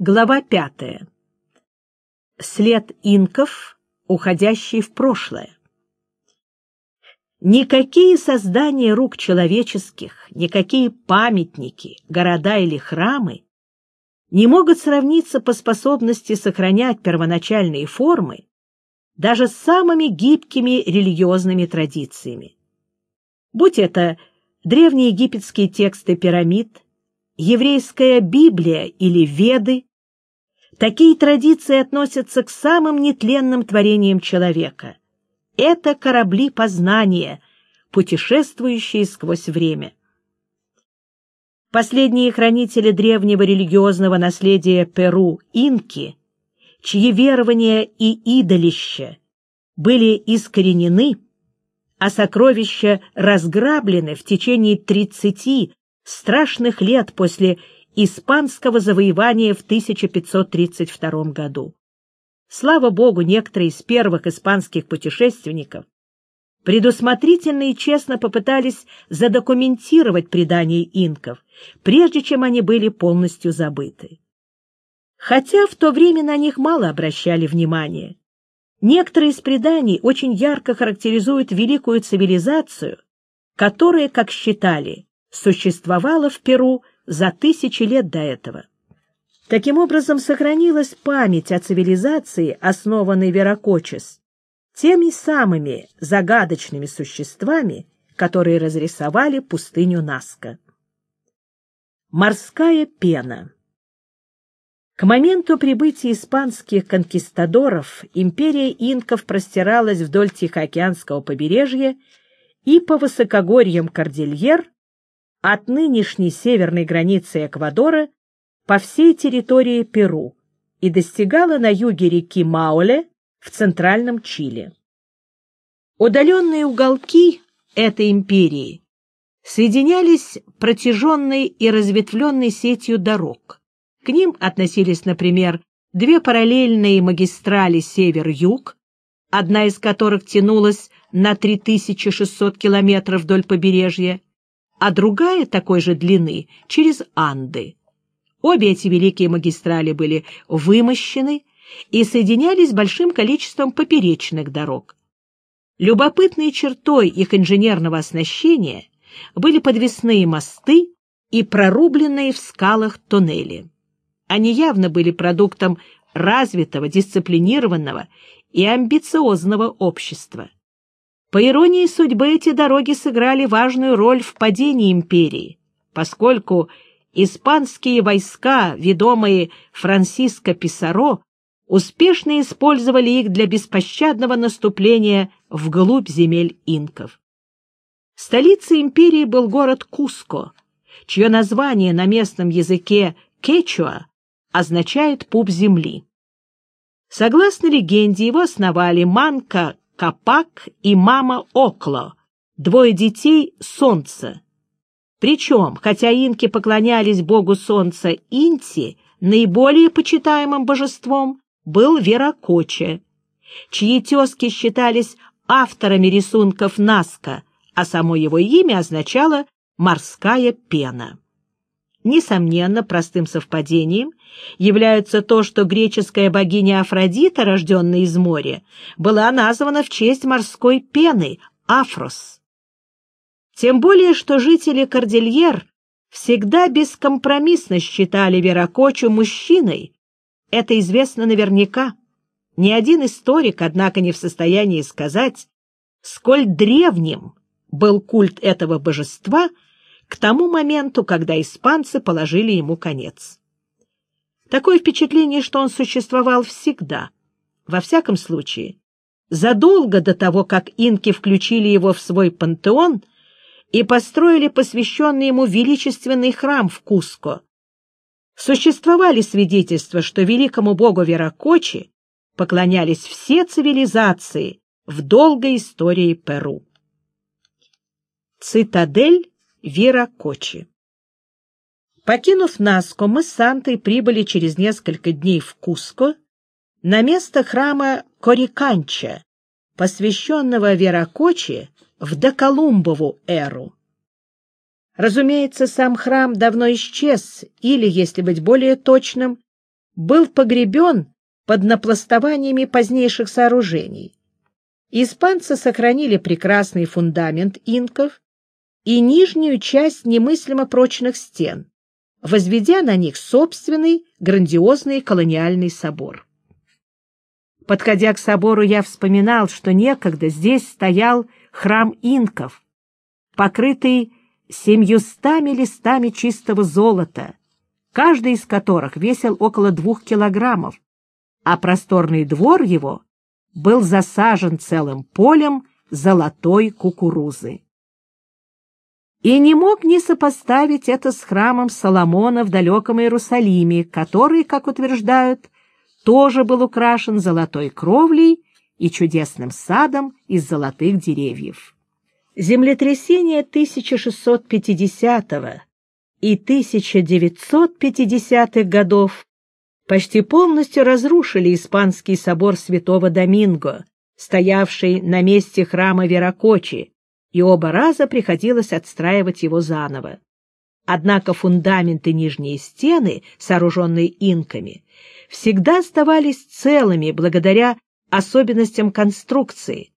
Глава пятая. След инков, уходящий в прошлое. Никакие создания рук человеческих, никакие памятники, города или храмы не могут сравниться по способности сохранять первоначальные формы даже с самыми гибкими религиозными традициями. Будь это древнеегипетские тексты пирамид, еврейская Библия или Веды, такие традиции относятся к самым нетленным творениям человека. Это корабли познания, путешествующие сквозь время. Последние хранители древнего религиозного наследия Перу, инки, чьи верования и идолища были искоренены, а сокровища разграблены в течение тридцати страшных лет после испанского завоевания в 1532 году. Слава богу, некоторые из первых испанских путешественников предусмотрительно и честно попытались задокументировать предания инков, прежде чем они были полностью забыты. Хотя в то время на них мало обращали внимания. Некоторые из преданий очень ярко характеризуют великую цивилизацию, которая, как считали, существовала в Перу за тысячи лет до этого. Таким образом, сохранилась память о цивилизации, основанной Веракочес, теми самыми загадочными существами, которые разрисовали пустыню Наска. Морская пена К моменту прибытия испанских конкистадоров империя инков простиралась вдоль Тихоокеанского побережья и по высокогорьям Кордильер от нынешней северной границы Эквадора по всей территории Перу и достигала на юге реки Мауле в центральном Чили. Удаленные уголки этой империи соединялись протяженной и разветвленной сетью дорог. К ним относились, например, две параллельные магистрали север-юг, одна из которых тянулась на 3600 километров вдоль побережья, а другая такой же длины через Анды. Обе эти великие магистрали были вымощены и соединялись большим количеством поперечных дорог. Любопытной чертой их инженерного оснащения были подвесные мосты и прорубленные в скалах туннели. Они явно были продуктом развитого, дисциплинированного и амбициозного общества. По иронии судьбы, эти дороги сыграли важную роль в падении империи, поскольку испанские войска, ведомые Франсиско Писаро, успешно использовали их для беспощадного наступления вглубь земель инков. Столицей империи был город Куско, чье название на местном языке кечуа означает «пуп земли». Согласно легенде, его основали Манка Капак и мама Окло, двое детей Солнца. Причем, хотя инки поклонялись богу Солнца Инти, наиболее почитаемым божеством был Веракоче, чьи тезки считались авторами рисунков Наска, а само его имя означало «морская пена». Несомненно, простым совпадением является то, что греческая богиня Афродита, рожденная из моря, была названа в честь морской пены Афрос. Тем более, что жители Кордильер всегда бескомпромиссно считали Виракочу мужчиной. Это известно наверняка. Ни один историк, однако, не в состоянии сказать, сколь древним был культ этого божества — к тому моменту, когда испанцы положили ему конец. Такое впечатление, что он существовал всегда. Во всяком случае, задолго до того, как инки включили его в свой пантеон и построили посвященный ему величественный храм в Куско, существовали свидетельства, что великому богу Веракочи поклонялись все цивилизации в долгой истории Перу. Цитадель Вера Кочи. Покинув Наско, мы с Сантой прибыли через несколько дней в Куско на место храма Кориканча, посвященного Веракочи в доколумбову эру. Разумеется, сам храм давно исчез, или, если быть более точным, был погребен под напластованиями позднейших сооружений. Испанцы сохранили прекрасный фундамент инков и нижнюю часть немыслимо прочных стен, возведя на них собственный грандиозный колониальный собор. Подходя к собору, я вспоминал, что некогда здесь стоял храм инков, покрытый семьюстами листами чистого золота, каждый из которых весил около двух килограммов, а просторный двор его был засажен целым полем золотой кукурузы. И не мог не сопоставить это с храмом Соломона в далеком Иерусалиме, который, как утверждают, тоже был украшен золотой кровлей и чудесным садом из золотых деревьев. Землетрясение 1650 и 1950 годов почти полностью разрушили испанский собор святого Доминго, стоявший на месте храма Веракочи, и оба раза приходилось отстраивать его заново. Однако фундаменты нижние стены, сооруженные инками, всегда оставались целыми благодаря особенностям конструкции,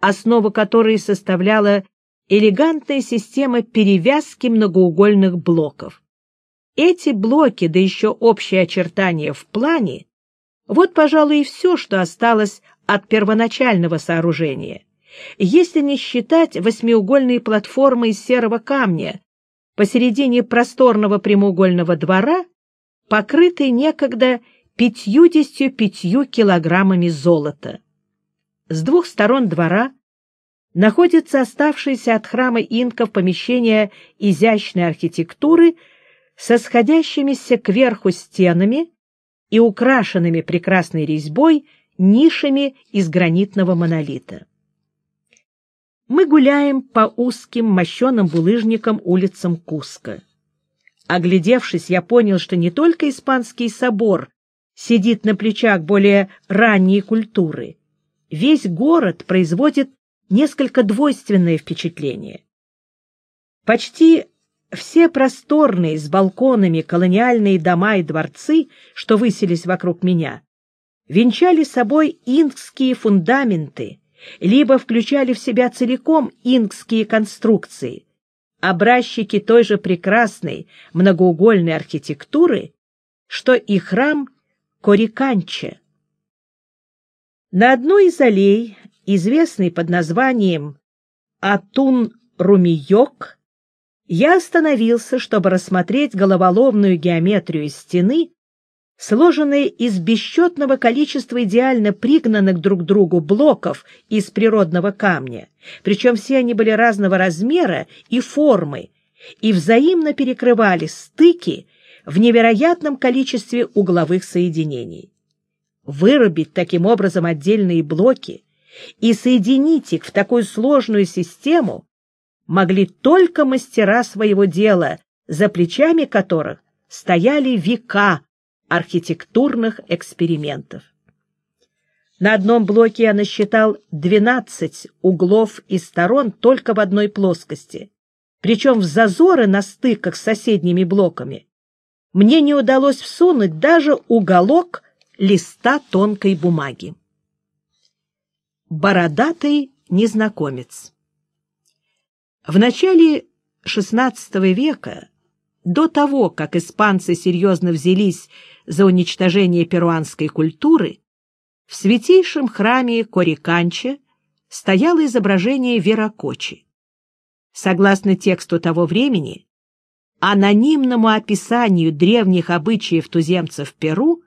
основу которой составляла элегантная система перевязки многоугольных блоков. Эти блоки, да еще общие очертания в плане, вот, пожалуй, и все, что осталось от первоначального сооружения, если не считать восьмиугольные платформы из серого камня посередине просторного прямоугольного двора, покрытый некогда пятьюдесятью пятью килограммами золота. С двух сторон двора находится оставшееся от храма инков помещение изящной архитектуры со сходящимися кверху стенами и украшенными прекрасной резьбой нишами из гранитного монолита. Мы гуляем по узким мощеным булыжникам улицам Куска. Оглядевшись, я понял, что не только испанский собор сидит на плечах более ранней культуры. Весь город производит несколько двойственное впечатление. Почти все просторные с балконами колониальные дома и дворцы, что высились вокруг меня, венчали собой инкские фундаменты, либо включали в себя целиком инкские конструкции, образчики той же прекрасной многоугольной архитектуры, что и храм Кориканче. На одной из аллей, известной под названием Атун-Румиёк, я остановился, чтобы рассмотреть головоломную геометрию стены, сложенной из бесчетного количества идеально пригнанных друг к другу блоков из природного камня, причем все они были разного размера и формы, и взаимно перекрывали стыки в невероятном количестве угловых соединений. Вырубить таким образом отдельные блоки и соединить их в такую сложную систему могли только мастера своего дела, за плечами которых стояли века архитектурных экспериментов. На одном блоке я насчитал 12 углов и сторон только в одной плоскости, причем в зазоры на стыках с соседними блоками мне не удалось всунуть даже уголок листа тонкой бумаги. Бородатый незнакомец В начале XVI века, до того, как испанцы серьезно взялись за уничтожение перуанской культуры, в святейшем храме Кориканче стояло изображение Веракочи. Согласно тексту того времени, анонимному описанию древних обычаев туземцев Перу,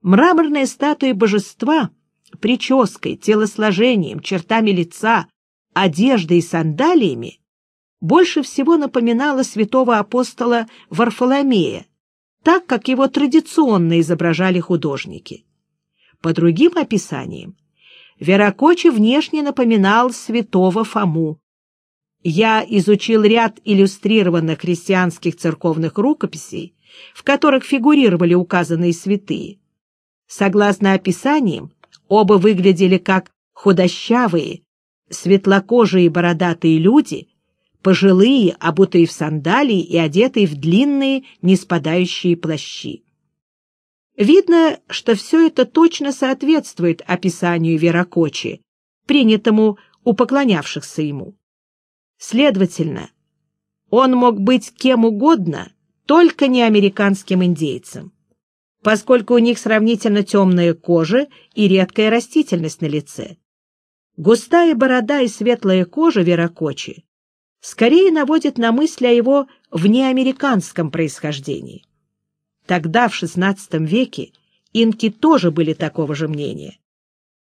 мраморная статуя божества прической, телосложением, чертами лица, одеждой и сандалиями больше всего напоминала святого апостола Варфоломея, так как его традиционно изображали художники. По другим описаниям, Веракочи внешне напоминал святого Фому, я изучил ряд иллюстрированных христианских церковных рукописей, в которых фигурировали указанные святые. Согласно описаниям, оба выглядели как худощавые, светлокожие бородатые люди, пожилые, обутые в сандалии и одетые в длинные, не спадающие плащи. Видно, что все это точно соответствует описанию Веракочи, принятому у поклонявшихся ему. Следовательно, он мог быть кем угодно, только не американским индейцем, поскольку у них сравнительно темная кожа и редкая растительность на лице. Густая борода и светлая кожа Веракочи скорее наводят на мысли о его внеамериканском происхождении. Тогда, в XVI веке, инки тоже были такого же мнения.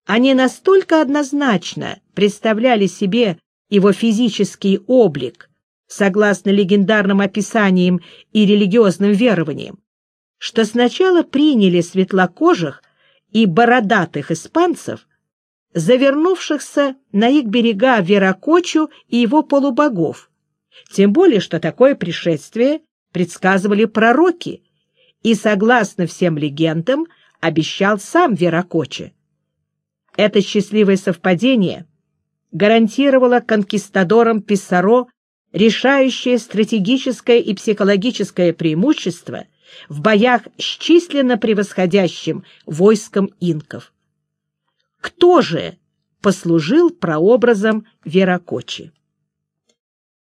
Они настолько однозначно представляли себе его физический облик, согласно легендарным описаниям и религиозным верованиям, что сначала приняли светлокожих и бородатых испанцев, завернувшихся на их берега Веракочу и его полубогов, тем более что такое пришествие предсказывали пророки, и, согласно всем легендам, обещал сам Веракоче. Это счастливое совпадение гарантировало конкистадорам Писаро решающее стратегическое и психологическое преимущество в боях с численно превосходящим войском инков. Кто же послужил прообразом Веракочи?